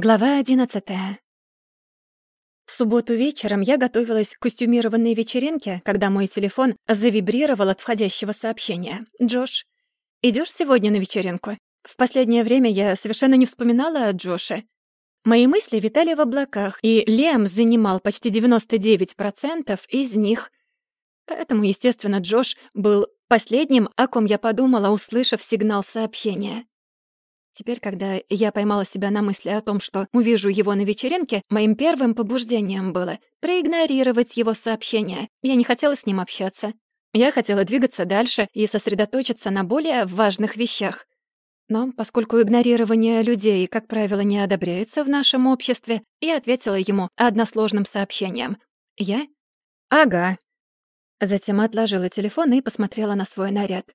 Глава одиннадцатая. В субботу вечером я готовилась к костюмированной вечеринке, когда мой телефон завибрировал от входящего сообщения. «Джош, идёшь сегодня на вечеринку?» В последнее время я совершенно не вспоминала о Джоше. Мои мысли витали в облаках, и Лем занимал почти 99% из них. Поэтому, естественно, Джош был последним, о ком я подумала, услышав сигнал сообщения. Теперь, когда я поймала себя на мысли о том, что увижу его на вечеринке, моим первым побуждением было проигнорировать его сообщение. Я не хотела с ним общаться. Я хотела двигаться дальше и сосредоточиться на более важных вещах. Но поскольку игнорирование людей, как правило, не одобряется в нашем обществе, я ответила ему односложным сообщением. «Я?» «Ага». Затем отложила телефон и посмотрела на свой наряд.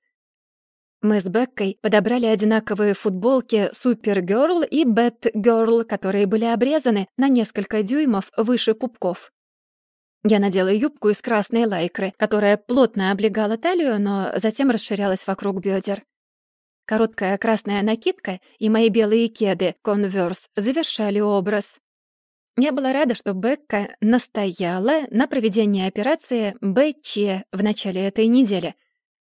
Мы с Беккой подобрали одинаковые футболки Супергерл и Бэтгерл, которые были обрезаны на несколько дюймов выше пупков. Я надела юбку из красной лайкры, которая плотно облегала талию, но затем расширялась вокруг бедер. Короткая красная накидка и мои белые кеды «Конверс» завершали образ. Я была рада, что Бекка настояла на проведении операции БЧ в начале этой недели —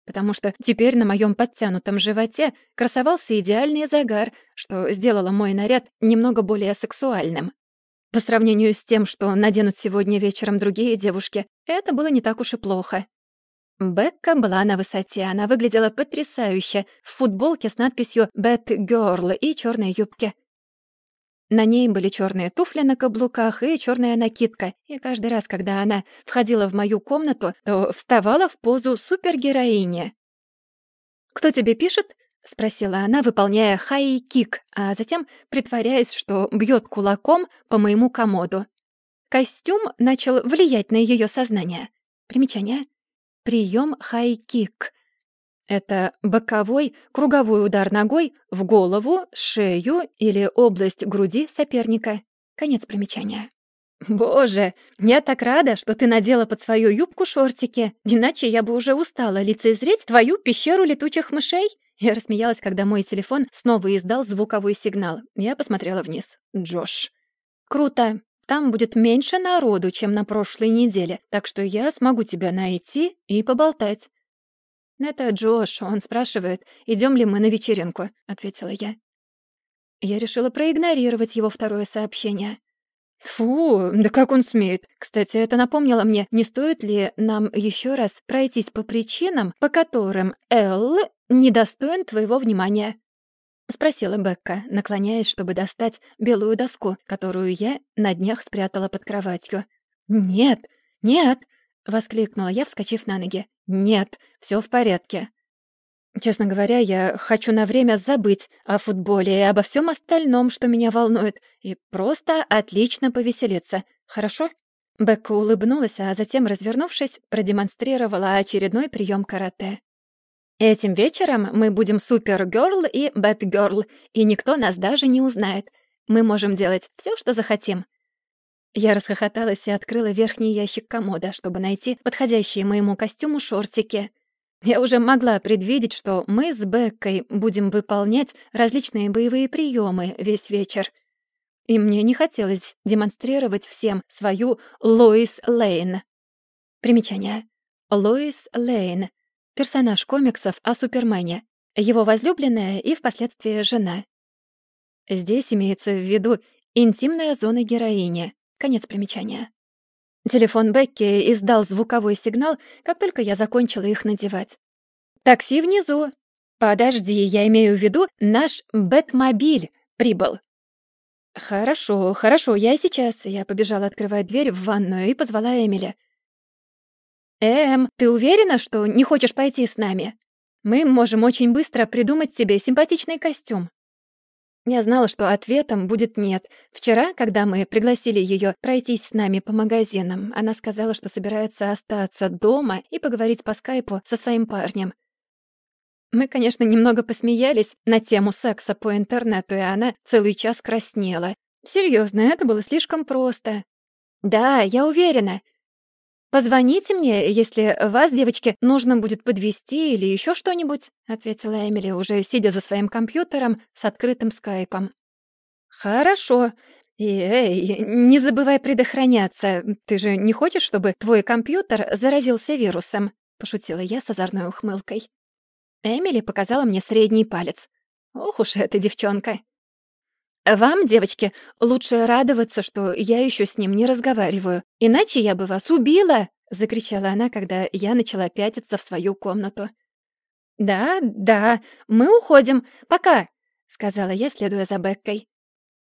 потому что теперь на моем подтянутом животе красовался идеальный загар, что сделало мой наряд немного более сексуальным. По сравнению с тем, что наденут сегодня вечером другие девушки, это было не так уж и плохо. Бекка была на высоте, она выглядела потрясающе в футболке с надписью «Bad Girl» и черной юбке. На ней были черные туфли на каблуках и черная накидка, и каждый раз, когда она входила в мою комнату, то вставала в позу супергероини. «Кто тебе пишет?» — спросила она, выполняя хай-кик, а затем притворяясь, что бьет кулаком по моему комоду. Костюм начал влиять на ее сознание. Примечание. Прием хай-кик. Это боковой, круговой удар ногой в голову, шею или область груди соперника. Конец примечания. «Боже, я так рада, что ты надела под свою юбку шортики, иначе я бы уже устала лицезреть твою пещеру летучих мышей!» Я рассмеялась, когда мой телефон снова издал звуковой сигнал. Я посмотрела вниз. «Джош». «Круто. Там будет меньше народу, чем на прошлой неделе, так что я смогу тебя найти и поболтать. «Это Джош, он спрашивает, идем ли мы на вечеринку», — ответила я. Я решила проигнорировать его второе сообщение. «Фу, да как он смеет? Кстати, это напомнило мне, не стоит ли нам еще раз пройтись по причинам, по которым Эл недостоин твоего внимания?» — спросила Бекка, наклоняясь, чтобы достать белую доску, которую я на днях спрятала под кроватью. «Нет, нет!» — воскликнула я, вскочив на ноги. «Нет, все в порядке». Честно говоря, я хочу на время забыть о футболе и обо всем остальном, что меня волнует, и просто отлично повеселиться. Хорошо? Бекка улыбнулась, а затем, развернувшись, продемонстрировала очередной прием карате. Этим вечером мы будем супергерл и бэтгерл, и никто нас даже не узнает. Мы можем делать все, что захотим. Я расхохоталась и открыла верхний ящик комода, чтобы найти подходящие моему костюму шортики. Я уже могла предвидеть, что мы с Беккой будем выполнять различные боевые приемы весь вечер. И мне не хотелось демонстрировать всем свою Лоис Лейн. Примечание. Лоис Лейн — персонаж комиксов о Супермене, его возлюбленная и впоследствии жена. Здесь имеется в виду интимная зона героини — Конец примечания. Телефон Бекки издал звуковой сигнал, как только я закончила их надевать. «Такси внизу!» «Подожди, я имею в виду наш Бэтмобиль прибыл!» «Хорошо, хорошо, я сейчас...» Я побежала открывать дверь в ванную и позвала Эмили. «Эм, ты уверена, что не хочешь пойти с нами? Мы можем очень быстро придумать тебе симпатичный костюм». Я знала, что ответом будет «нет». Вчера, когда мы пригласили ее пройтись с нами по магазинам, она сказала, что собирается остаться дома и поговорить по скайпу со своим парнем. Мы, конечно, немного посмеялись на тему секса по интернету, и она целый час краснела. Серьезно, это было слишком просто. «Да, я уверена. «Позвоните мне, если вас, девочки, нужно будет подвести или еще что-нибудь», — ответила Эмили, уже сидя за своим компьютером с открытым скайпом. «Хорошо. И, эй, не забывай предохраняться. Ты же не хочешь, чтобы твой компьютер заразился вирусом?» — пошутила я с озорной ухмылкой. Эмили показала мне средний палец. Ох уж эта девчонка. «Вам, девочки, лучше радоваться, что я еще с ним не разговариваю, иначе я бы вас убила!» — закричала она, когда я начала пятиться в свою комнату. «Да, да, мы уходим. Пока!» — сказала я, следуя за Беккой.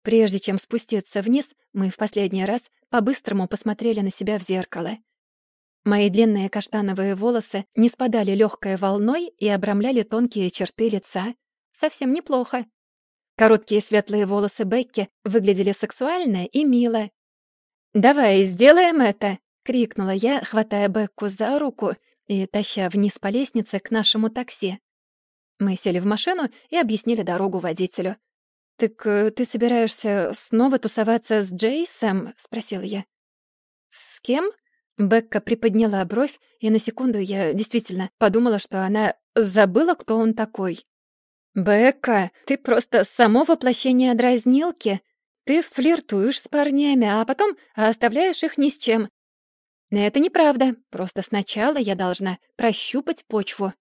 Прежде чем спуститься вниз, мы в последний раз по-быстрому посмотрели на себя в зеркало. Мои длинные каштановые волосы не спадали легкой волной и обрамляли тонкие черты лица. Совсем неплохо. Короткие светлые волосы Бекки выглядели сексуально и мило. «Давай сделаем это!» — крикнула я, хватая Бекку за руку и таща вниз по лестнице к нашему такси. Мы сели в машину и объяснили дорогу водителю. «Так э, ты собираешься снова тусоваться с Джейсом?» — спросила я. «С кем?» Бекка приподняла бровь, и на секунду я действительно подумала, что она забыла, кто он такой. «Бекка, ты просто само воплощение дразнилки. Ты флиртуешь с парнями, а потом оставляешь их ни с чем. Это неправда. Просто сначала я должна прощупать почву».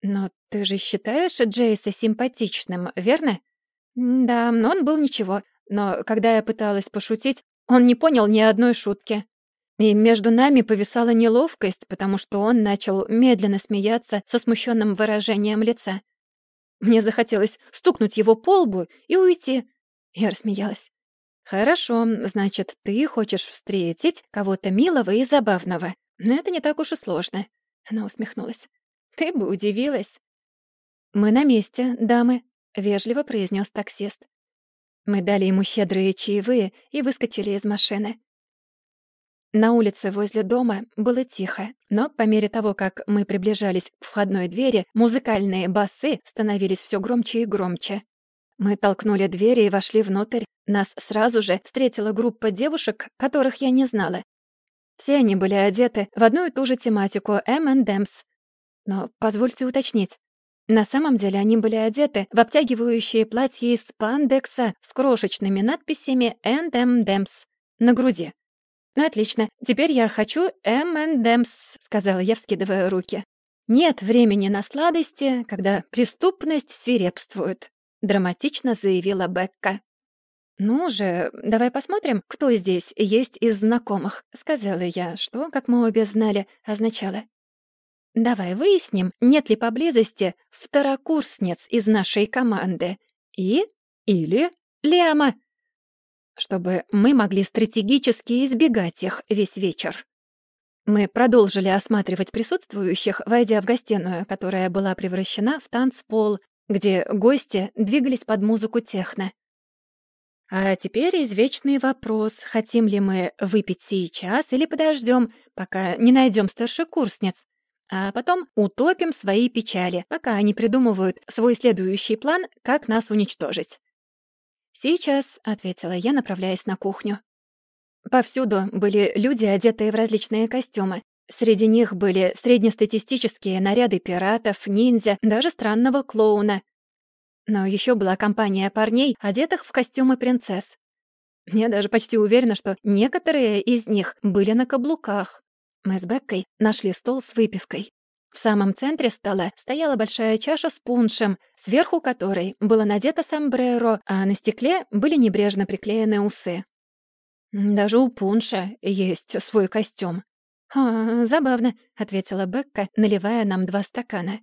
«Но ты же считаешь Джейса симпатичным, верно?» «Да, но он был ничего. Но когда я пыталась пошутить, он не понял ни одной шутки. И между нами повисала неловкость, потому что он начал медленно смеяться со смущенным выражением лица. Мне захотелось стукнуть его по лбу и уйти. Я рассмеялась. «Хорошо, значит, ты хочешь встретить кого-то милого и забавного. Но это не так уж и сложно». Она усмехнулась. «Ты бы удивилась». «Мы на месте, дамы», — вежливо произнес таксист. Мы дали ему щедрые чаевые и выскочили из машины. На улице возле дома было тихо, но по мере того, как мы приближались к входной двери, музыкальные басы становились все громче и громче. Мы толкнули двери и вошли внутрь. Нас сразу же встретила группа девушек, которых я не знала. Все они были одеты в одну и ту же тематику M&M's. Но позвольте уточнить. На самом деле они были одеты в обтягивающие платья из спандекса с крошечными надписями M&M's на груди. «Ну, отлично. Теперь я хочу M&M's», — сказала я, вскидывая руки. «Нет времени на сладости, когда преступность свирепствует», — драматично заявила Бекка. «Ну же, давай посмотрим, кто здесь есть из знакомых», — сказала я, что, как мы обе знали, означало. «Давай выясним, нет ли поблизости второкурсниц из нашей команды и или Лема, чтобы мы могли стратегически избегать их весь вечер. Мы продолжили осматривать присутствующих, войдя в гостиную, которая была превращена в танцпол, где гости двигались под музыку техно. А теперь извечный вопрос, хотим ли мы выпить сейчас или подождем, пока не найдем старшекурсниц, а потом утопим свои печали, пока они придумывают свой следующий план, как нас уничтожить. «Сейчас», — ответила я, направляясь на кухню. Повсюду были люди, одетые в различные костюмы. Среди них были среднестатистические наряды пиратов, ниндзя, даже странного клоуна. Но еще была компания парней, одетых в костюмы принцесс. Я даже почти уверена, что некоторые из них были на каблуках. Мы с Беккой нашли стол с выпивкой. В самом центре стола стояла большая чаша с пуншем, сверху которой было надето сомбреро, а на стекле были небрежно приклеены усы. «Даже у пунша есть свой костюм». «А, забавно», — ответила Бекка, наливая нам два стакана.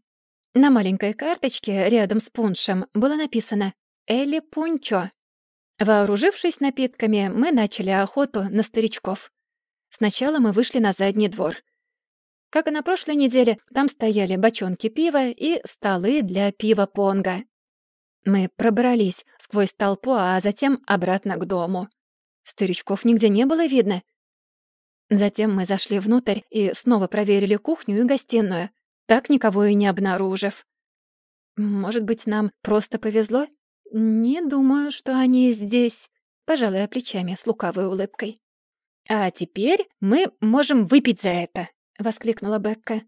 На маленькой карточке рядом с пуншем было написано «Элли Пунчо». Вооружившись напитками, мы начали охоту на старичков. Сначала мы вышли на задний двор — как и на прошлой неделе, там стояли бочонки пива и столы для пива-понга. Мы пробрались сквозь толпу, а затем обратно к дому. Старичков нигде не было видно. Затем мы зашли внутрь и снова проверили кухню и гостиную, так никого и не обнаружив. Может быть, нам просто повезло? Не думаю, что они здесь, пожалуй, плечами с лукавой улыбкой. А теперь мы можем выпить за это, — воскликнула Бекка.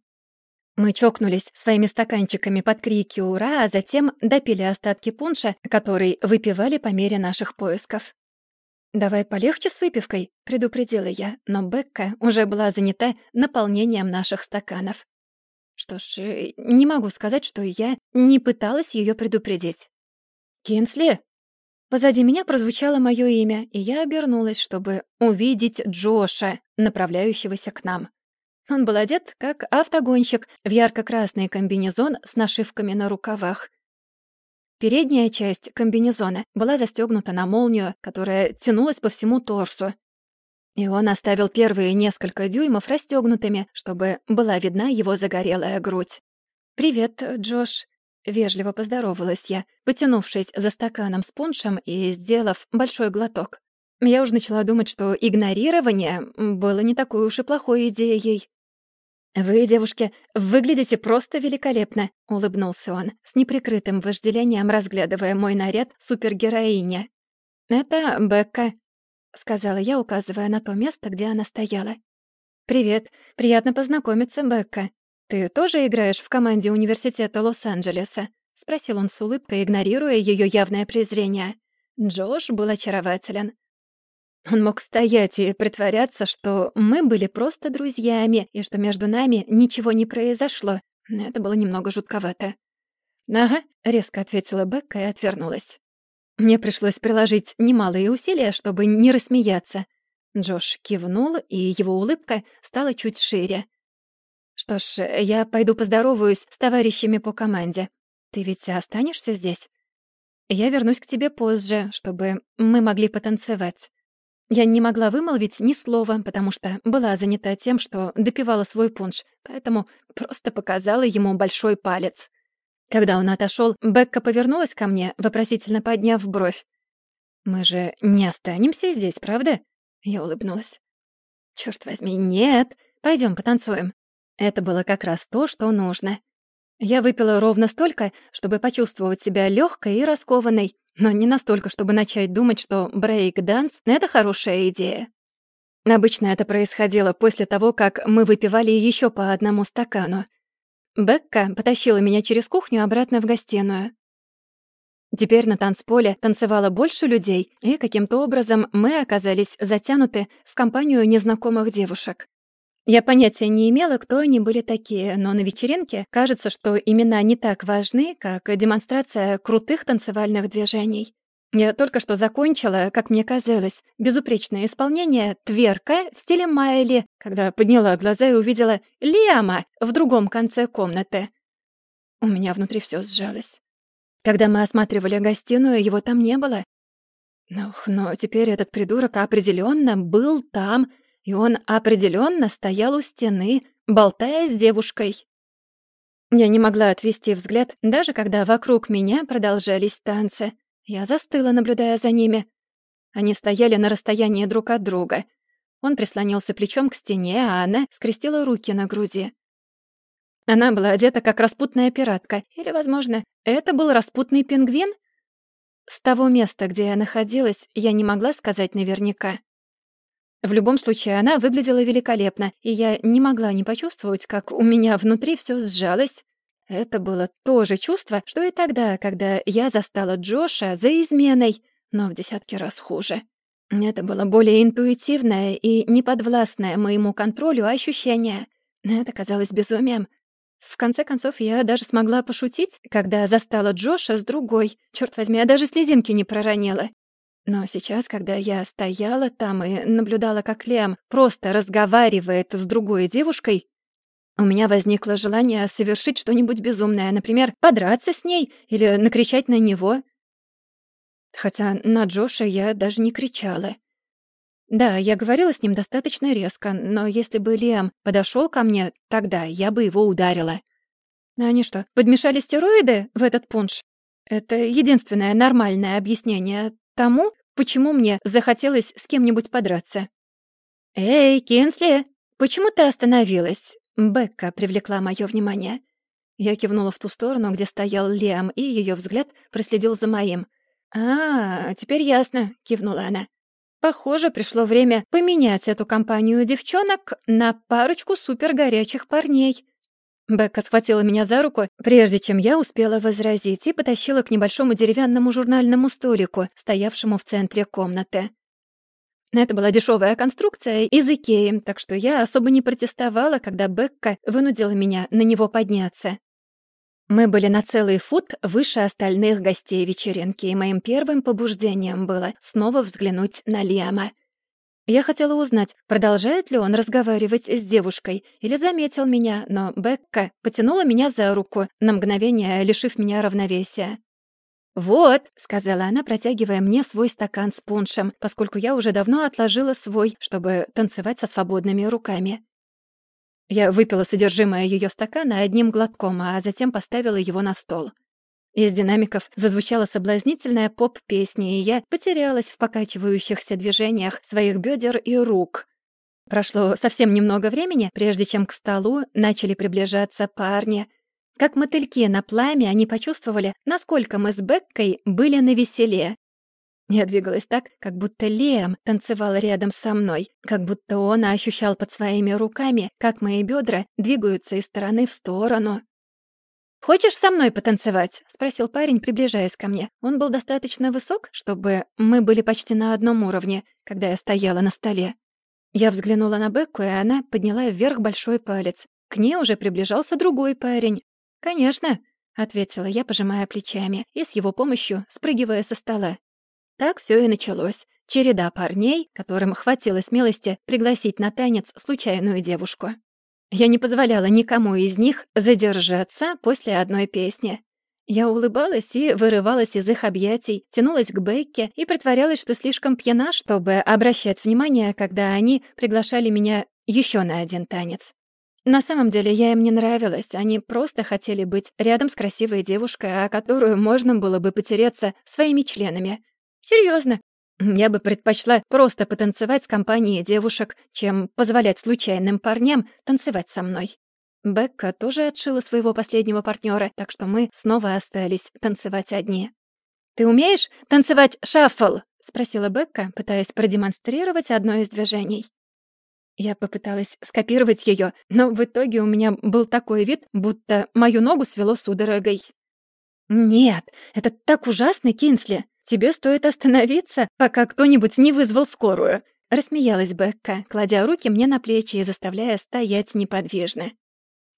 Мы чокнулись своими стаканчиками под крики «Ура!», а затем допили остатки пунша, который выпивали по мере наших поисков. «Давай полегче с выпивкой», — предупредила я, но Бекка уже была занята наполнением наших стаканов. Что ж, э, не могу сказать, что я не пыталась ее предупредить. «Кинсли!» Позади меня прозвучало мое имя, и я обернулась, чтобы увидеть Джоша, направляющегося к нам. Он был одет как автогонщик в ярко-красный комбинезон с нашивками на рукавах. Передняя часть комбинезона была застегнута на молнию, которая тянулась по всему торсу. И он оставил первые несколько дюймов расстегнутыми, чтобы была видна его загорелая грудь. «Привет, Джош», — вежливо поздоровалась я, потянувшись за стаканом с пуншем и сделав большой глоток. Я уже начала думать, что игнорирование было не такой уж и плохой идеей. «Вы, девушки, выглядите просто великолепно», — улыбнулся он, с неприкрытым вожделением разглядывая мой наряд супергероиня. «Это Бекка», — сказала я, указывая на то место, где она стояла. «Привет, приятно познакомиться, Бекка. Ты тоже играешь в команде университета Лос-Анджелеса?» — спросил он с улыбкой, игнорируя ее явное презрение. Джош был очарователен. Он мог стоять и притворяться, что мы были просто друзьями и что между нами ничего не произошло. Это было немного жутковато. «Ага», — резко ответила Бекка и отвернулась. Мне пришлось приложить немалые усилия, чтобы не рассмеяться. Джош кивнул, и его улыбка стала чуть шире. «Что ж, я пойду поздороваюсь с товарищами по команде. Ты ведь останешься здесь? Я вернусь к тебе позже, чтобы мы могли потанцевать». Я не могла вымолвить ни слова, потому что была занята тем, что допивала свой пунш, поэтому просто показала ему большой палец. Когда он отошел, Бекка повернулась ко мне, вопросительно подняв бровь. «Мы же не останемся здесь, правда?» Я улыбнулась. «Чёрт возьми, нет! Пойдем потанцуем». Это было как раз то, что нужно. Я выпила ровно столько, чтобы почувствовать себя легкой и раскованной, но не настолько, чтобы начать думать, что брейк-данс — это хорошая идея. Обычно это происходило после того, как мы выпивали еще по одному стакану. Бекка потащила меня через кухню обратно в гостиную. Теперь на танцполе танцевало больше людей, и каким-то образом мы оказались затянуты в компанию незнакомых девушек. Я понятия не имела, кто они были такие, но на вечеринке кажется, что имена не так важны, как демонстрация крутых танцевальных движений. Я только что закончила, как мне казалось, безупречное исполнение тверка в стиле Майли, когда подняла глаза и увидела Лиама в другом конце комнаты. У меня внутри все сжалось. Когда мы осматривали гостиную, его там не было. Ох, но теперь этот придурок определенно был там, и он определенно стоял у стены, болтая с девушкой. Я не могла отвести взгляд, даже когда вокруг меня продолжались танцы. Я застыла, наблюдая за ними. Они стояли на расстоянии друг от друга. Он прислонился плечом к стене, а она скрестила руки на груди. Она была одета как распутная пиратка, или, возможно, это был распутный пингвин? С того места, где я находилась, я не могла сказать наверняка. В любом случае, она выглядела великолепно, и я не могла не почувствовать, как у меня внутри все сжалось. Это было то же чувство, что и тогда, когда я застала Джоша за изменой, но в десятки раз хуже. Это было более интуитивное и неподвластное моему контролю ощущение. Это казалось безумием. В конце концов, я даже смогла пошутить, когда застала Джоша с другой. Черт возьми, я даже слезинки не проронила. Но сейчас, когда я стояла там и наблюдала, как Лем просто разговаривает с другой девушкой, у меня возникло желание совершить что-нибудь безумное, например, подраться с ней или накричать на него. Хотя на Джоша я даже не кричала. Да, я говорила с ним достаточно резко, но если бы Лем подошел ко мне, тогда я бы его ударила. Они что, подмешали стероиды в этот пунш? Это единственное нормальное объяснение тому, почему мне захотелось с кем-нибудь подраться. «Эй, Кинсли, почему ты остановилась?» Бекка привлекла мое внимание. Я кивнула в ту сторону, где стоял Лиам, и ее взгляд проследил за моим. «А, теперь ясно», — кивнула она. «Похоже, пришло время поменять эту компанию девчонок на парочку супергорячих парней». Бекка схватила меня за руку, прежде чем я успела возразить, и потащила к небольшому деревянному журнальному столику, стоявшему в центре комнаты. Это была дешевая конструкция из Икеи, так что я особо не протестовала, когда Бекка вынудила меня на него подняться. Мы были на целый фут выше остальных гостей вечеринки, и моим первым побуждением было снова взглянуть на Лиама. Я хотела узнать, продолжает ли он разговаривать с девушкой или заметил меня, но Бекка потянула меня за руку, на мгновение лишив меня равновесия. «Вот», — сказала она, протягивая мне свой стакан с пуншем, поскольку я уже давно отложила свой, чтобы танцевать со свободными руками. Я выпила содержимое ее стакана одним глотком, а затем поставила его на стол. Из динамиков зазвучала соблазнительная поп-песня, и я потерялась в покачивающихся движениях своих бедер и рук. Прошло совсем немного времени, прежде чем к столу начали приближаться парни. Как мотыльки на пламя они почувствовали, насколько мы с Беккой были на веселе. Я двигалась так, как будто Лем танцевал рядом со мной, как будто он ощущал под своими руками, как мои бедра двигаются из стороны в сторону. «Хочешь со мной потанцевать?» — спросил парень, приближаясь ко мне. Он был достаточно высок, чтобы мы были почти на одном уровне, когда я стояла на столе. Я взглянула на Бекку, и она подняла вверх большой палец. К ней уже приближался другой парень. «Конечно», — ответила я, пожимая плечами, и с его помощью спрыгивая со стола. Так все и началось. Череда парней, которым хватило смелости пригласить на танец случайную девушку. Я не позволяла никому из них задержаться после одной песни. Я улыбалась и вырывалась из их объятий, тянулась к Бекке и притворялась, что слишком пьяна, чтобы обращать внимание, когда они приглашали меня еще на один танец. На самом деле я им не нравилась, они просто хотели быть рядом с красивой девушкой, о которую можно было бы потереться своими членами. Серьезно, я бы предпочла просто потанцевать с компанией девушек, чем позволять случайным парням танцевать со мной. Бекка тоже отшила своего последнего партнера, так что мы снова остались танцевать одни. «Ты умеешь танцевать шаффл?» — спросила Бекка, пытаясь продемонстрировать одно из движений. Я попыталась скопировать ее, но в итоге у меня был такой вид, будто мою ногу свело судорогой. «Нет, это так ужасно, Кинсли!» Тебе стоит остановиться, пока кто-нибудь не вызвал скорую», — рассмеялась Бекка, кладя руки мне на плечи и заставляя стоять неподвижно.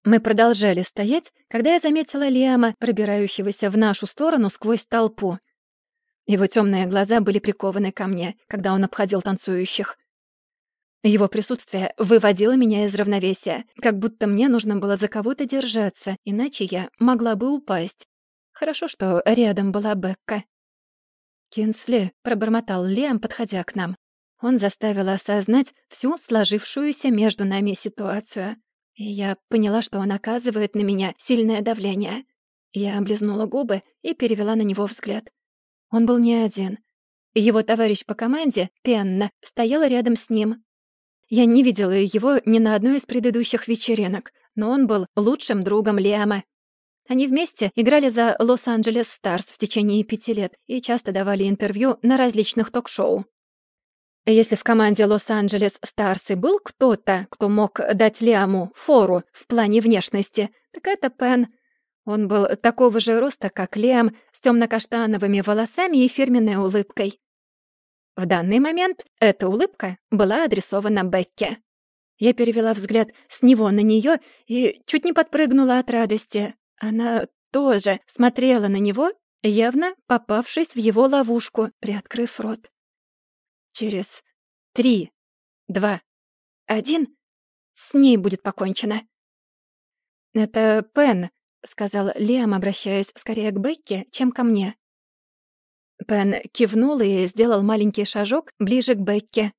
Мы продолжали стоять, когда я заметила Лиама, пробирающегося в нашу сторону сквозь толпу. Его темные глаза были прикованы ко мне, когда он обходил танцующих. Его присутствие выводило меня из равновесия, как будто мне нужно было за кого-то держаться, иначе я могла бы упасть. Хорошо, что рядом была Бекка. «Кинсли», — пробормотал Лиам, подходя к нам. Он заставил осознать всю сложившуюся между нами ситуацию. И я поняла, что он оказывает на меня сильное давление. Я облизнула губы и перевела на него взгляд. Он был не один. Его товарищ по команде, Пенна, стоял рядом с ним. Я не видела его ни на одной из предыдущих вечеринок, но он был лучшим другом Лиама они вместе играли за Лос-Анджелес Старс в течение пяти лет и часто давали интервью на различных ток-шоу. Если в команде Лос-Анджелес Старс и был кто-то, кто мог дать Лиаму фору в плане внешности, так это Пен. Он был такого же роста, как Лиам, с темно-каштановыми волосами и фирменной улыбкой. В данный момент эта улыбка была адресована Бекке. Я перевела взгляд с него на нее и чуть не подпрыгнула от радости. Она тоже смотрела на него, явно попавшись в его ловушку, приоткрыв рот. Через три, два, один с ней будет покончено. «Это Пен», — сказал Лиам, обращаясь скорее к Бекке, чем ко мне. Пен кивнул и сделал маленький шажок ближе к Бекке.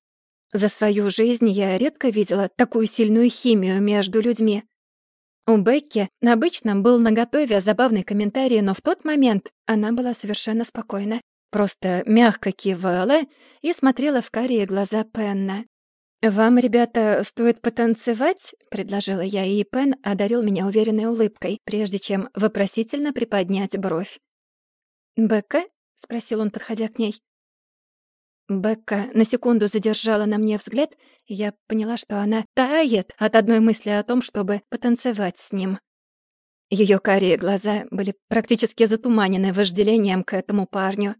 За свою жизнь я редко видела такую сильную химию между людьми. У Бекки обычно был наготове забавный комментарий, но в тот момент она была совершенно спокойна. Просто мягко кивала и смотрела в карие глаза Пенна. «Вам, ребята, стоит потанцевать?» — предложила я, и Пен одарил меня уверенной улыбкой, прежде чем вопросительно приподнять бровь. «Бекка?» — спросил он, подходя к ней. Бекка на секунду задержала на мне взгляд, и я поняла, что она тает от одной мысли о том, чтобы потанцевать с ним. Ее карие глаза были практически затуманены вожделением к этому парню.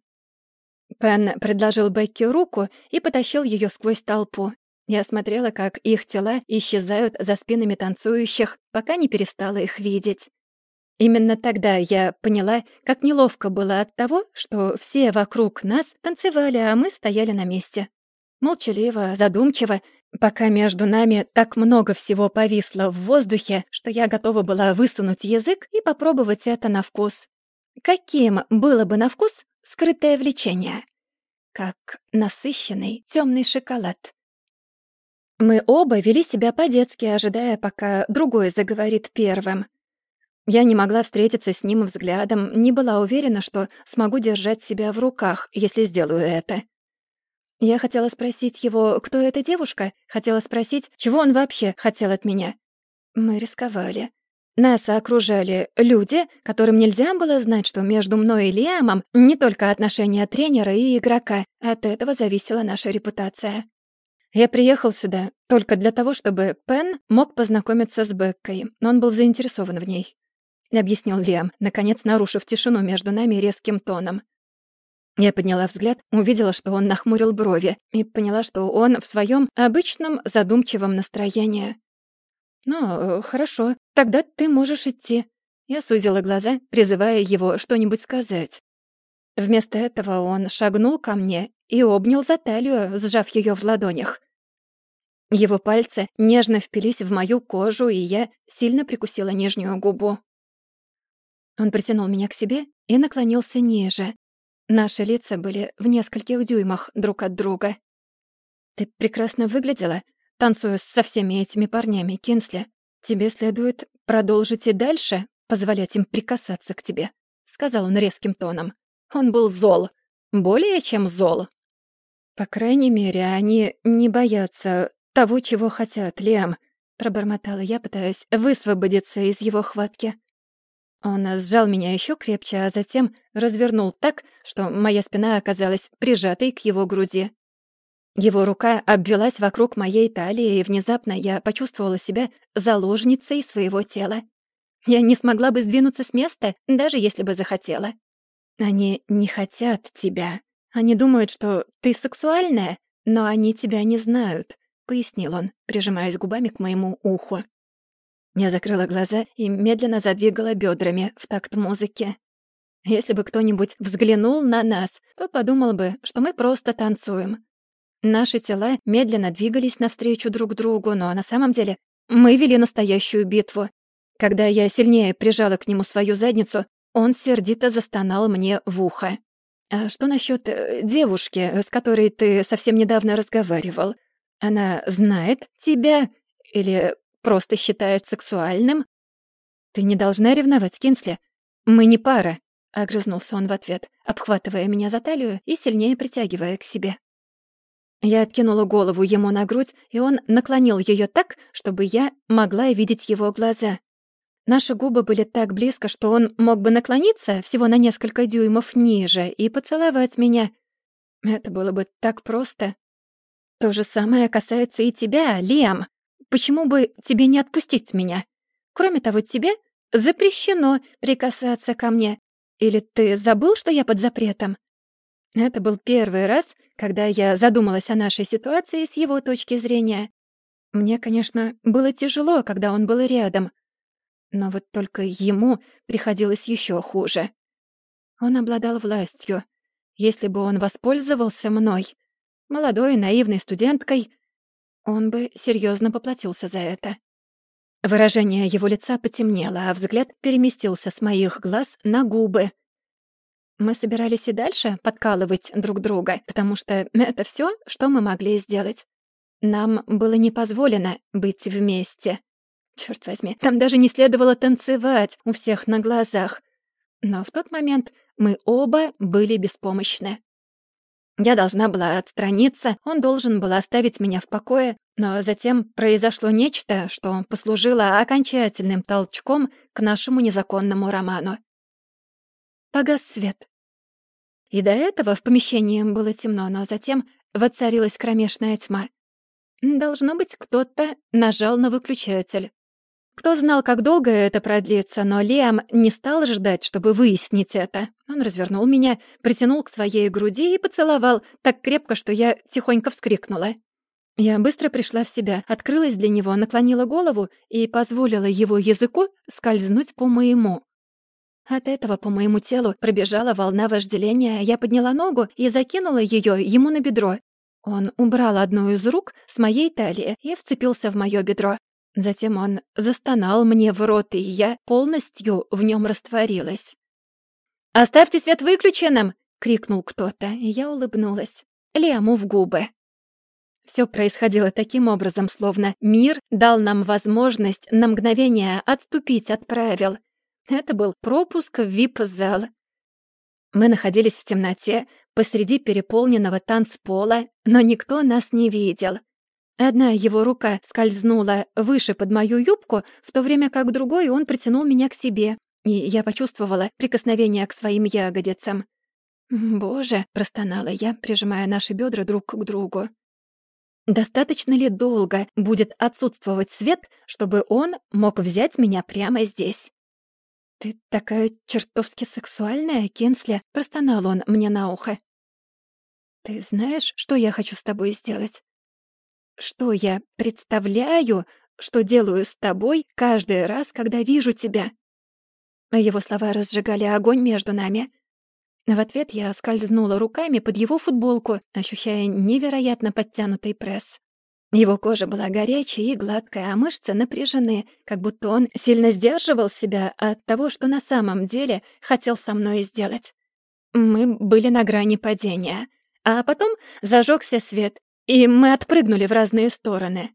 Пен предложил Бекке руку и потащил ее сквозь толпу. Я смотрела, как их тела исчезают за спинами танцующих, пока не перестала их видеть. Именно тогда я поняла, как неловко было от того, что все вокруг нас танцевали, а мы стояли на месте. Молчаливо, задумчиво, пока между нами так много всего повисло в воздухе, что я готова была высунуть язык и попробовать это на вкус. Каким было бы на вкус скрытое влечение? Как насыщенный темный шоколад. Мы оба вели себя по-детски, ожидая, пока другой заговорит первым. Я не могла встретиться с ним взглядом, не была уверена, что смогу держать себя в руках, если сделаю это. Я хотела спросить его, кто эта девушка, хотела спросить, чего он вообще хотел от меня. Мы рисковали. Нас окружали люди, которым нельзя было знать, что между мной и Лиамом не только отношения тренера и игрока, от этого зависела наша репутация. Я приехал сюда только для того, чтобы Пен мог познакомиться с Беккой, но он был заинтересован в ней. Объяснил Лиам, наконец нарушив тишину между нами резким тоном. Я подняла взгляд, увидела, что он нахмурил брови, и поняла, что он в своем обычном задумчивом настроении. «Ну, хорошо, тогда ты можешь идти». Я сузила глаза, призывая его что-нибудь сказать. Вместо этого он шагнул ко мне и обнял за талию, сжав ее в ладонях. Его пальцы нежно впились в мою кожу, и я сильно прикусила нижнюю губу. Он притянул меня к себе и наклонился ниже. Наши лица были в нескольких дюймах друг от друга. «Ты прекрасно выглядела, танцуя со всеми этими парнями, Кинсли. Тебе следует продолжить и дальше позволять им прикасаться к тебе», — сказал он резким тоном. Он был зол. Более чем зол. «По крайней мере, они не боятся того, чего хотят, Лиам», — пробормотала я, пытаясь высвободиться из его хватки. Он сжал меня еще крепче, а затем развернул так, что моя спина оказалась прижатой к его груди. Его рука обвелась вокруг моей талии, и внезапно я почувствовала себя заложницей своего тела. Я не смогла бы сдвинуться с места, даже если бы захотела. Они не хотят тебя. Они думают, что ты сексуальная, но они тебя не знают. — пояснил он, прижимаясь губами к моему уху. Я закрыла глаза и медленно задвигала бедрами в такт музыки. Если бы кто-нибудь взглянул на нас, то подумал бы, что мы просто танцуем. Наши тела медленно двигались навстречу друг другу, но на самом деле мы вели настоящую битву. Когда я сильнее прижала к нему свою задницу, он сердито застонал мне в ухо. «А что насчет э, девушки, с которой ты совсем недавно разговаривал?» Она знает тебя или просто считает сексуальным? Ты не должна ревновать, Кинсли. Мы не пара, — огрызнулся он в ответ, обхватывая меня за талию и сильнее притягивая к себе. Я откинула голову ему на грудь, и он наклонил ее так, чтобы я могла видеть его глаза. Наши губы были так близко, что он мог бы наклониться всего на несколько дюймов ниже и поцеловать меня. Это было бы так просто. То же самое касается и тебя, Лиам. Почему бы тебе не отпустить меня? Кроме того, тебе запрещено прикасаться ко мне. Или ты забыл, что я под запретом? Это был первый раз, когда я задумалась о нашей ситуации с его точки зрения. Мне, конечно, было тяжело, когда он был рядом. Но вот только ему приходилось еще хуже. Он обладал властью. Если бы он воспользовался мной, молодой наивной студенткой, он бы серьезно поплатился за это. Выражение его лица потемнело, а взгляд переместился с моих глаз на губы. Мы собирались и дальше подкалывать друг друга, потому что это все, что мы могли сделать. Нам было не позволено быть вместе. Черт возьми, там даже не следовало танцевать у всех на глазах. Но в тот момент мы оба были беспомощны. Я должна была отстраниться, он должен был оставить меня в покое, но затем произошло нечто, что послужило окончательным толчком к нашему незаконному роману. Погас свет. И до этого в помещении было темно, но затем воцарилась кромешная тьма. Должно быть, кто-то нажал на выключатель. Кто знал, как долго это продлится, но Лиам не стал ждать, чтобы выяснить это. Он развернул меня, притянул к своей груди и поцеловал так крепко, что я тихонько вскрикнула. Я быстро пришла в себя, открылась для него, наклонила голову и позволила его языку скользнуть по моему. От этого по моему телу пробежала волна вожделения, я подняла ногу и закинула ее ему на бедро. Он убрал одну из рук с моей талии и вцепился в моё бедро. Затем он застонал мне в рот, и я полностью в нем растворилась. «Оставьте свет выключенным!» — крикнул кто-то, и я улыбнулась. Лему в губы. Все происходило таким образом, словно мир дал нам возможность на мгновение отступить от правил. Это был пропуск в вип-зал. Мы находились в темноте, посреди переполненного танцпола, но никто нас не видел. Одна его рука скользнула выше под мою юбку, в то время как другой он притянул меня к себе, и я почувствовала прикосновение к своим ягодицам. «Боже!» — простонала я, прижимая наши бедра друг к другу. «Достаточно ли долго будет отсутствовать свет, чтобы он мог взять меня прямо здесь?» «Ты такая чертовски сексуальная, Кенсли!» — простонал он мне на ухо. «Ты знаешь, что я хочу с тобой сделать?» Что я представляю, что делаю с тобой каждый раз, когда вижу тебя?» Его слова разжигали огонь между нами. В ответ я скользнула руками под его футболку, ощущая невероятно подтянутый пресс. Его кожа была горячей и гладкая, а мышцы напряжены, как будто он сильно сдерживал себя от того, что на самом деле хотел со мной сделать. Мы были на грани падения. А потом зажегся свет, и мы отпрыгнули в разные стороны.